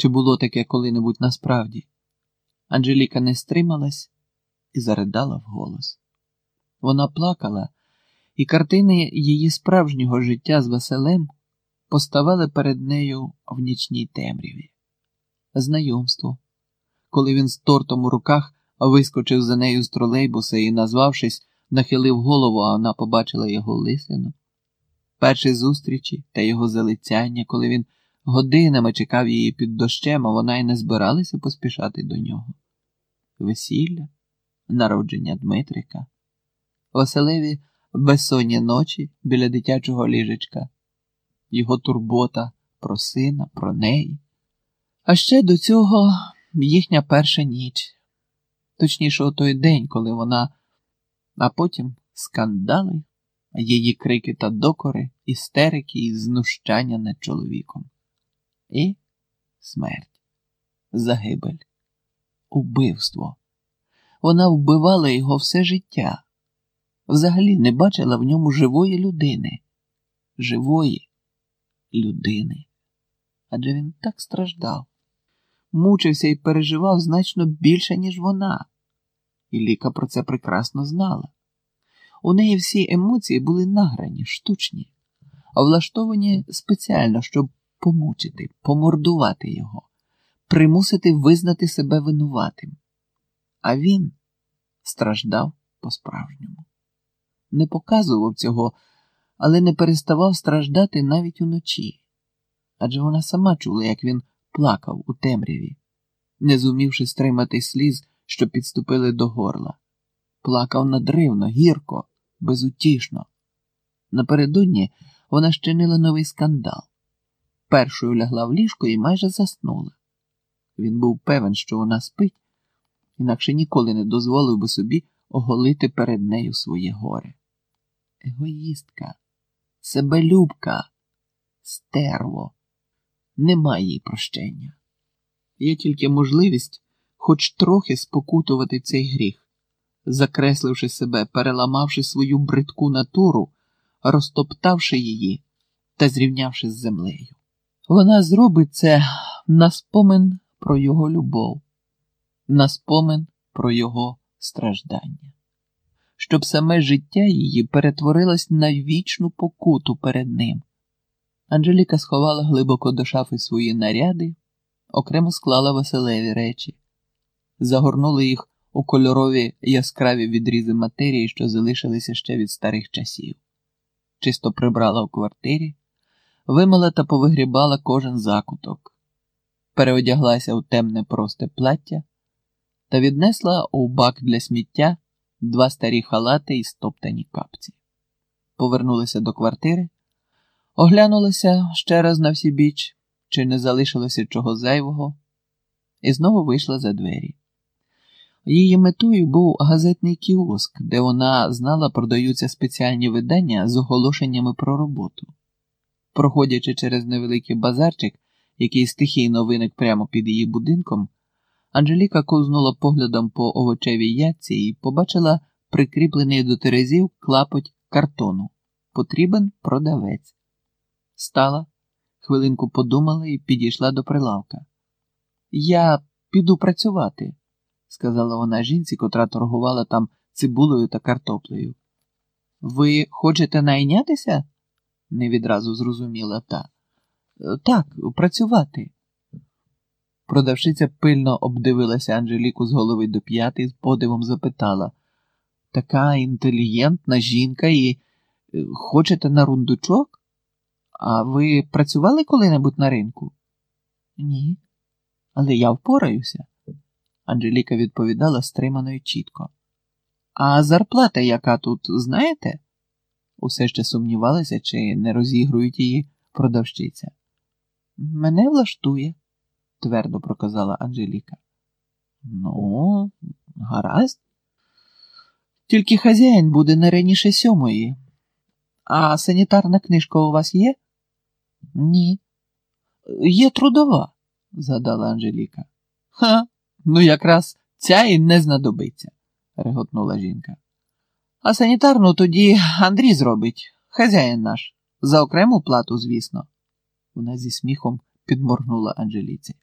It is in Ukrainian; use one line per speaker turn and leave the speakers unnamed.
чи було таке коли-небудь насправді. Анжеліка не стрималась і заридала вголос. Вона плакала, і картини її справжнього життя з Василем поставали перед нею в нічній темряві. Знайомство, коли він з тортом у руках вискочив за нею з тролейбуса і, назвавшись, нахилив голову, а вона побачила його лисину. Перші зустрічі та його залицяння, коли він годинами чекав її під дощем, а вона й не збиралася поспішати до нього. Весілля, народження Дмитрика, Василеві безсонні ночі біля дитячого ліжечка, його турбота про сина, про неї. А ще до цього їхня перша ніч, точніше, у той день, коли вона, а потім скандали, її крики та докори, істерики і знущання над чоловіком. І смерть, загибель, убивство. Вона вбивала його все життя, взагалі не бачила в ньому живої людини, живої людини. Адже він так страждав, мучився і переживав значно більше, ніж вона, і Ліка про це прекрасно знала. У неї всі емоції були награні, штучні, а влаштовані спеціально, щоб помучити, помордувати його, примусити визнати себе винуватим. А він страждав по-справжньому. Не показував цього, але не переставав страждати навіть уночі. Адже вона сама чула, як він плакав у темряві, не зумівши стримати сліз, що підступили до горла. Плакав надривно, гірко, безутішно. Напередодні вона щинила новий скандал. Першою лягла в ліжко і майже заснула. Він був певен, що вона спить, інакше ніколи не дозволив би собі оголити перед нею своє горе. Егоїстка, себелюбка, стерво, немає їй прощення. Є тільки можливість хоч трохи спокутувати цей гріх, закресливши себе, переламавши свою бридку натуру, розтоптавши її та зрівнявши з землею. Вона зробить це на спомин про його любов, на спомин про його страждання, щоб саме життя її перетворилось на вічну покуту перед ним. Анжеліка сховала глибоко до шафи свої наряди, окремо склала Василеві речі, загорнула їх у кольорові яскраві відрізи матерії, що залишилися ще від старих часів, чисто прибрала у квартирі вимила та повигрібала кожен закуток, переодяглася у темне просте плаття та віднесла у бак для сміття два старі халати і стоптані капці. Повернулася до квартири, оглянулася ще раз на всі біч, чи не залишилося чого зайвого, і знову вийшла за двері. Її метою був газетний кіоск, де вона знала, продаються спеціальні видання з оголошеннями про роботу. Проходячи через невеликий базарчик, який стихійно виник прямо під її будинком, Анжеліка ковзнула поглядом по овочевій ятці і побачила прикріплений до терезів клапоть картону. Потрібен продавець. Стала, хвилинку подумала і підійшла до прилавка. Я піду працювати, сказала вона жінці, котра торгувала там цибулею та картоплею. Ви хочете найнятися? Не відразу зрозуміла та. Так, працювати. Продавщиця пильно обдивилася Анжеліку з голови до п'яти і з подивом запитала така інтелігентна жінка і е, хочете на рундучок? А ви працювали коли-небудь на ринку? Ні. Але я впораюся. Анжеліка відповідала стримано і чітко. А зарплата яка тут, знаєте? Усе ще сумнівалася, чи не розігрують її продавщиця. Мене влаштує, твердо проказала Анжеліка. Ну, гаразд. Тільки хазяїн буде не раніше сьомої. А санітарна книжка у вас є? Ні. Є трудова, згадала Анжеліка. Ха, ну якраз ця і не знадобиться, реготнула жінка. А санітарну тоді Андрій зробить, хазяїн наш, за окрему плату, звісно. Вона зі сміхом підморгнула Анжеліці.